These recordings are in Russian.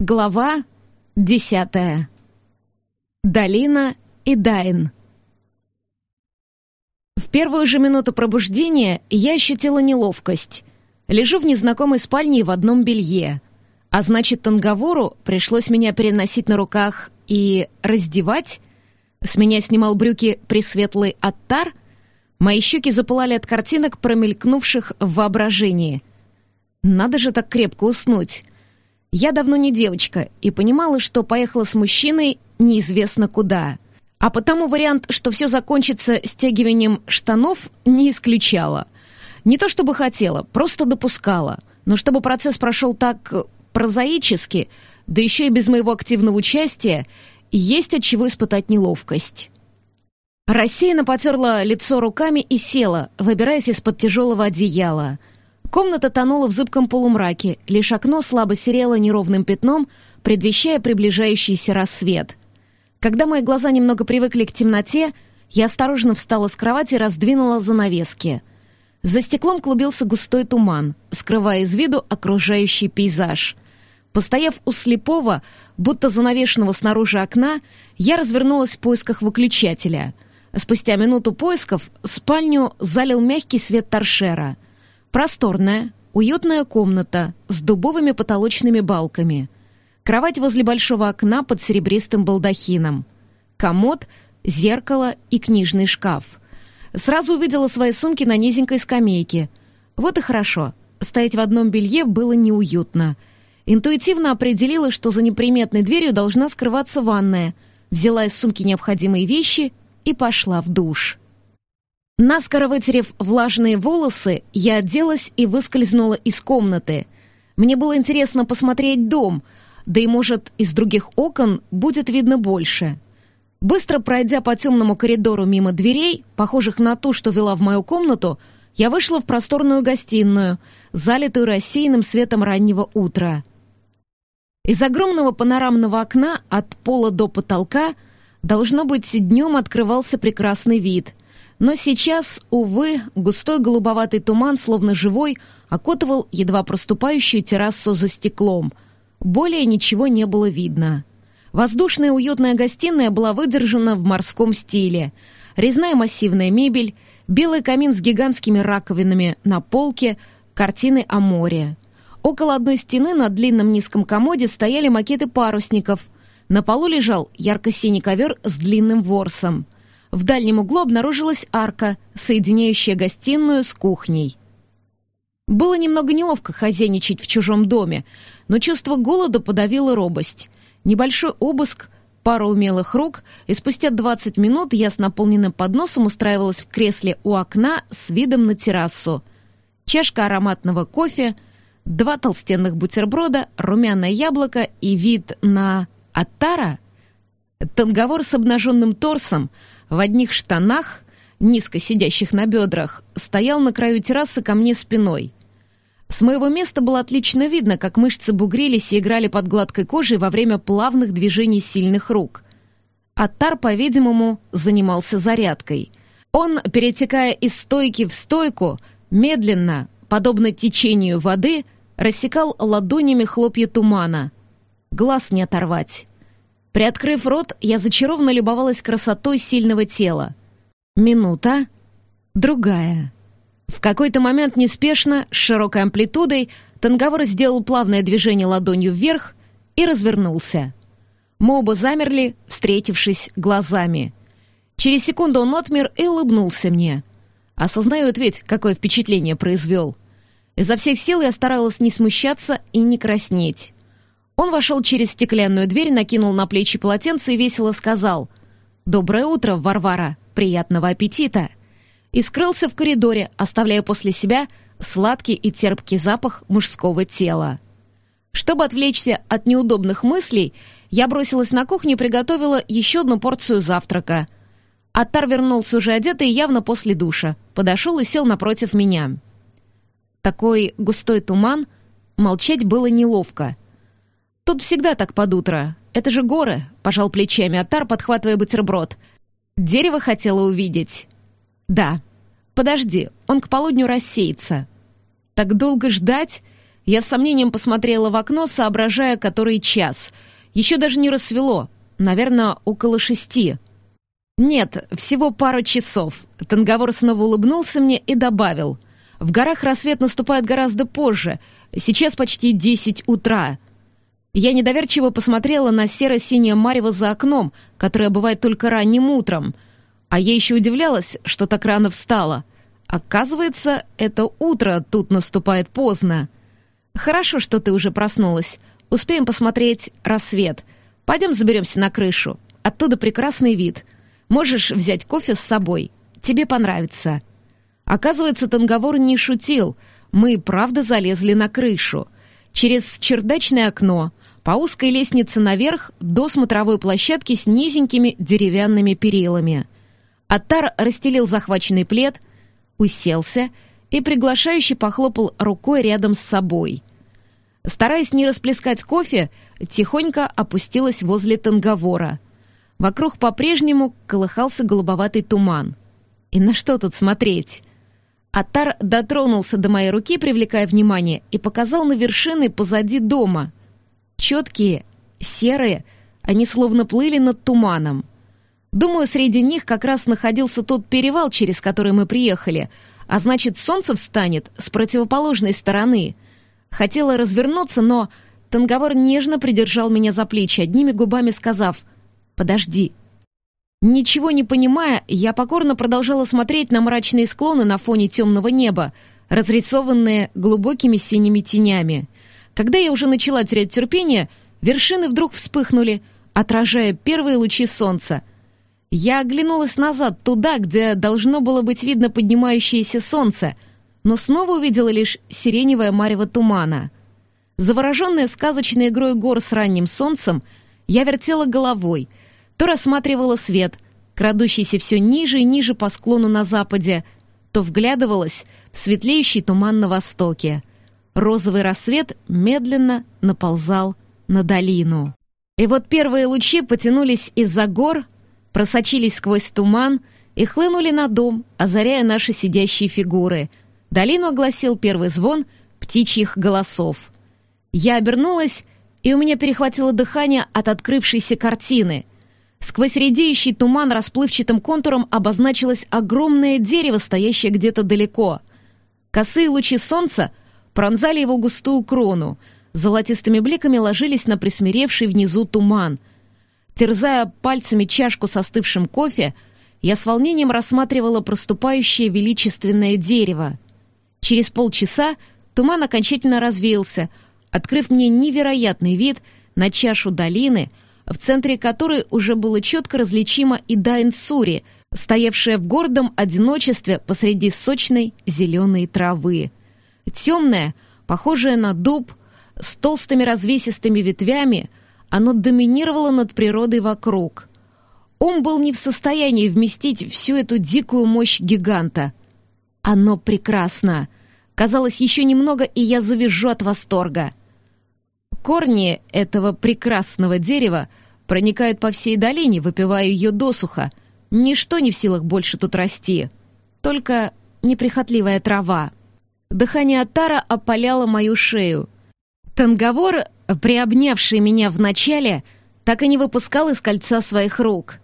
Глава десятая. Долина и Дайн. В первую же минуту пробуждения я ощутила неловкость. Лежу в незнакомой спальне в одном белье. А значит, Танговору пришлось меня переносить на руках и раздевать. С меня снимал брюки пресветлый оттар. Мои щеки запылали от картинок, промелькнувших в воображении. Надо же так крепко уснуть. Я давно не девочка и понимала, что поехала с мужчиной неизвестно куда. А потому вариант, что все закончится стягиванием штанов, не исключала. Не то чтобы хотела, просто допускала. Но чтобы процесс прошел так прозаически, да еще и без моего активного участия, есть от чего испытать неловкость. Рассеянно потерла лицо руками и села, выбираясь из-под тяжелого одеяла — Комната тонула в зыбком полумраке, лишь окно слабо серело неровным пятном, предвещая приближающийся рассвет. Когда мои глаза немного привыкли к темноте, я осторожно встала с кровати и раздвинула занавески. За стеклом клубился густой туман, скрывая из виду окружающий пейзаж. Постояв у слепого, будто занавешенного снаружи окна, я развернулась в поисках выключателя. Спустя минуту поисков спальню залил мягкий свет торшера — Просторная, уютная комната с дубовыми потолочными балками. Кровать возле большого окна под серебристым балдахином. Комод, зеркало и книжный шкаф. Сразу увидела свои сумки на низенькой скамейке. Вот и хорошо. Стоять в одном белье было неуютно. Интуитивно определила, что за неприметной дверью должна скрываться ванная. Взяла из сумки необходимые вещи и пошла в душ. Наскоро вытерев влажные волосы, я оделась и выскользнула из комнаты. Мне было интересно посмотреть дом, да и, может, из других окон будет видно больше. Быстро пройдя по темному коридору мимо дверей, похожих на ту, что вела в мою комнату, я вышла в просторную гостиную, залитую рассеянным светом раннего утра. Из огромного панорамного окна от пола до потолка должно быть днем открывался прекрасный вид — но сейчас, увы, густой голубоватый туман, словно живой, окутывал едва проступающую террасу за стеклом. Более ничего не было видно. Воздушная уютная гостиная была выдержана в морском стиле. Резная массивная мебель, белый камин с гигантскими раковинами на полке, картины о море. Около одной стены на длинном низком комоде стояли макеты парусников. На полу лежал ярко-синий ковер с длинным ворсом — в дальнем углу обнаружилась арка, соединяющая гостиную с кухней. Было немного неловко хозяйничать в чужом доме, но чувство голода подавило робость. Небольшой обыск, пара умелых рук, и спустя 20 минут я с наполненным подносом устраивалась в кресле у окна с видом на террасу. Чашка ароматного кофе, два толстенных бутерброда, румяное яблоко и вид на... Аттара? Танговор с обнаженным торсом — в одних штанах, низко сидящих на бедрах, стоял на краю террасы ко мне спиной. С моего места было отлично видно, как мышцы бугрились и играли под гладкой кожей во время плавных движений сильных рук. Аттар, по-видимому, занимался зарядкой. Он, перетекая из стойки в стойку, медленно, подобно течению воды, рассекал ладонями хлопья тумана. Глаз не оторвать. Приоткрыв рот, я зачарованно любовалась красотой сильного тела. Минута, другая. В какой-то момент неспешно, с широкой амплитудой, Танговор сделал плавное движение ладонью вверх и развернулся. Мы оба замерли, встретившись глазами. Через секунду он отмер и улыбнулся мне. Осознает ведь, какое впечатление произвел. Изо всех сил я старалась не смущаться и не краснеть. Он вошел через стеклянную дверь, накинул на плечи полотенце и весело сказал «Доброе утро, Варвара! Приятного аппетита!» и скрылся в коридоре, оставляя после себя сладкий и терпкий запах мужского тела. Чтобы отвлечься от неудобных мыслей, я бросилась на кухню и приготовила еще одну порцию завтрака. Аттар вернулся уже одетый явно после душа, подошел и сел напротив меня. Такой густой туман, молчать было неловко — «Тут всегда так под утро. Это же горы», — пожал плечами Атар, подхватывая бутерброд. «Дерево хотела увидеть». «Да». «Подожди, он к полудню рассеется». «Так долго ждать?» Я с сомнением посмотрела в окно, соображая, который час. Еще даже не рассвело. Наверное, около шести. Нет, всего пару часов. Танговор снова улыбнулся мне и добавил. В горах рассвет наступает гораздо позже. Сейчас почти десять утра. Я недоверчиво посмотрела на серо-синее марево за окном, которое бывает только ранним утром. А я еще удивлялась, что так рано встала. Оказывается, это утро тут наступает поздно. Хорошо, что ты уже проснулась. Успеем посмотреть рассвет. Пойдем заберемся на крышу. Оттуда прекрасный вид. Можешь взять кофе с собой. Тебе понравится. Оказывается, Танговор не шутил. Мы правда залезли на крышу. Через чердачное окно, по узкой лестнице наверх до смотровой площадки с низенькими деревянными перилами. Аттар расстелил захваченный плед, уселся и приглашающе похлопал рукой рядом с собой. Стараясь не расплескать кофе, тихонько опустилась возле танговора. Вокруг по-прежнему колыхался голубоватый туман. И на что тут смотреть? Атар дотронулся до моей руки, привлекая внимание, и показал на вершины позади дома. Четкие, серые, они словно плыли над туманом. Думаю, среди них как раз находился тот перевал, через который мы приехали, а значит, солнце встанет с противоположной стороны. Хотела развернуться, но Танговор нежно придержал меня за плечи, одними губами сказав «Подожди». Ничего не понимая, я покорно продолжала смотреть на мрачные склоны на фоне темного неба, разрисованные глубокими синими тенями. Когда я уже начала терять терпение, вершины вдруг вспыхнули, отражая первые лучи солнца. Я оглянулась назад, туда, где должно было быть видно поднимающееся солнце, но снова увидела лишь сиреневое марево тумана. Завороженная сказочной игрой гор с ранним солнцем, я вертела головой, то рассматривала свет, крадущийся все ниже и ниже по склону на западе, то вглядывалась в светлеющий туман на востоке. Розовый рассвет медленно наползал на долину. И вот первые лучи потянулись из-за гор, просочились сквозь туман и хлынули на дом, озаряя наши сидящие фигуры. Долину огласил первый звон птичьих голосов. Я обернулась, и у меня перехватило дыхание от открывшейся картины. Сквозь редеющий туман расплывчатым контуром обозначилось огромное дерево, стоящее где-то далеко. Косые лучи солнца — пронзали его густую крону, золотистыми бликами ложились на присмиревший внизу туман. Терзая пальцами чашку со остывшим кофе, я с волнением рассматривала проступающее величественное дерево. Через полчаса туман окончательно развеялся, открыв мне невероятный вид на чашу долины, в центре которой уже было четко различимо и Дайн-Сури, стоявшая в гордом одиночестве посреди сочной зеленой травы. Темное, похожее на дуб, с толстыми развесистыми ветвями, оно доминировало над природой вокруг. Он был не в состоянии вместить всю эту дикую мощь гиганта. Оно прекрасно. Казалось, еще немного, и я завяжу от восторга. Корни этого прекрасного дерева проникают по всей долине, выпивая ее досуха. Ничто не в силах больше тут расти. Только неприхотливая трава. Дыхание Тара опаляло мою шею. Танговор, приобнявший меня вначале, так и не выпускал из кольца своих рук.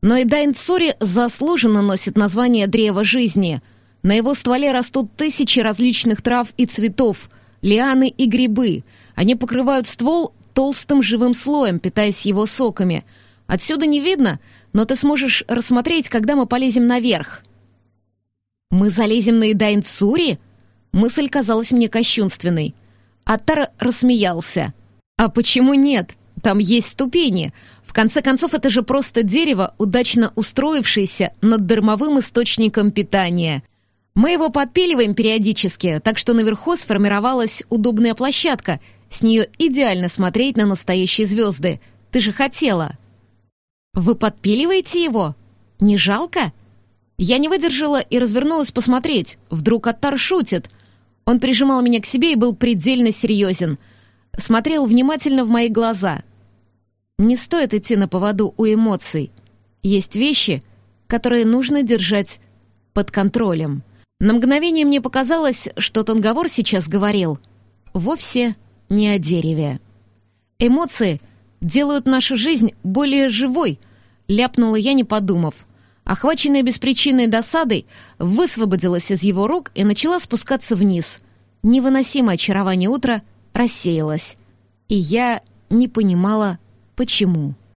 Но и Дайнцури заслуженно носит название Древа Жизни. На его стволе растут тысячи различных трав и цветов, лианы и грибы. Они покрывают ствол толстым живым слоем, питаясь его соками. Отсюда не видно, но ты сможешь рассмотреть, когда мы полезем наверх. «Мы залезем на Идайнцури?» Мысль казалась мне кощунственной. Аттар рассмеялся. «А почему нет? Там есть ступени. В конце концов, это же просто дерево, удачно устроившееся над дармовым источником питания. Мы его подпиливаем периодически, так что наверху сформировалась удобная площадка. С нее идеально смотреть на настоящие звезды. Ты же хотела». «Вы подпиливаете его? Не жалко?» Я не выдержала и развернулась посмотреть. Вдруг Аттар шутит — он прижимал меня к себе и был предельно серьезен. Смотрел внимательно в мои глаза. Не стоит идти на поводу у эмоций. Есть вещи, которые нужно держать под контролем. На мгновение мне показалось, что Танговор сейчас говорил вовсе не о дереве. Эмоции делают нашу жизнь более живой, ляпнула я, не подумав. Охваченная беспричинной досадой, высвободилась из его рук и начала спускаться вниз. Невыносимое очарование утра рассеялось. И я не понимала, почему.